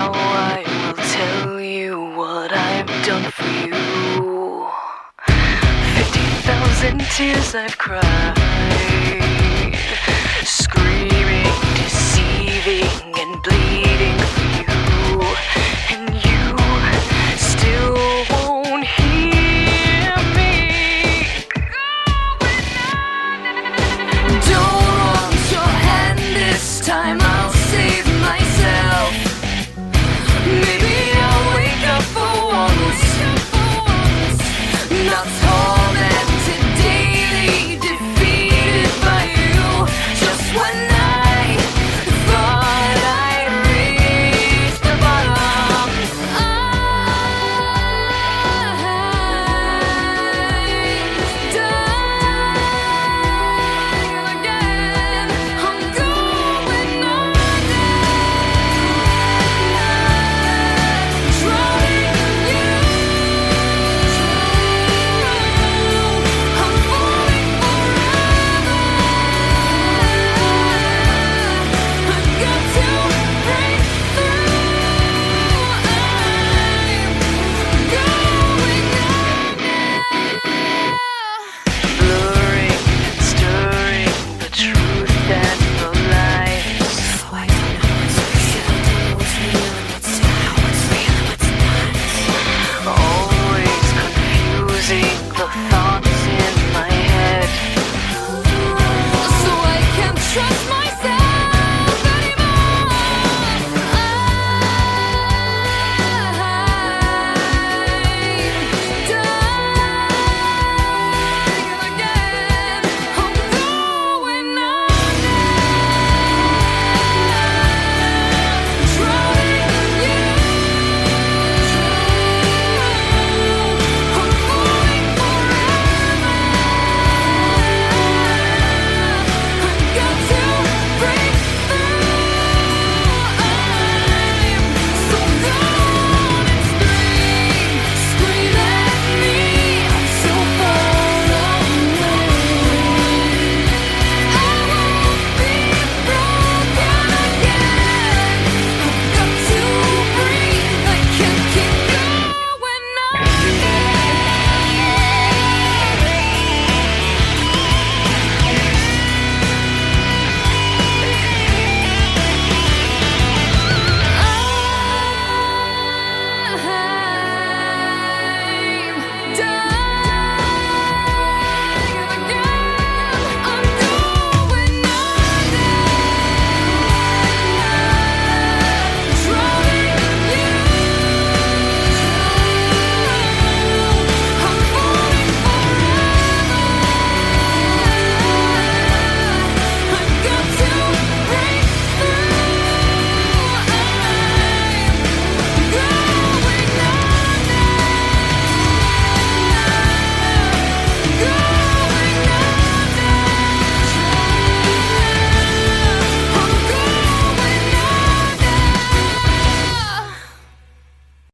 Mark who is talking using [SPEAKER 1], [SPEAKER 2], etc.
[SPEAKER 1] Now I will tell you what I've done for you. Fifteen thousand tears I've cried, screaming, deceiving, and bleeding for you, and you still won't hear me. Don't want your hand this time. I'll save. trust my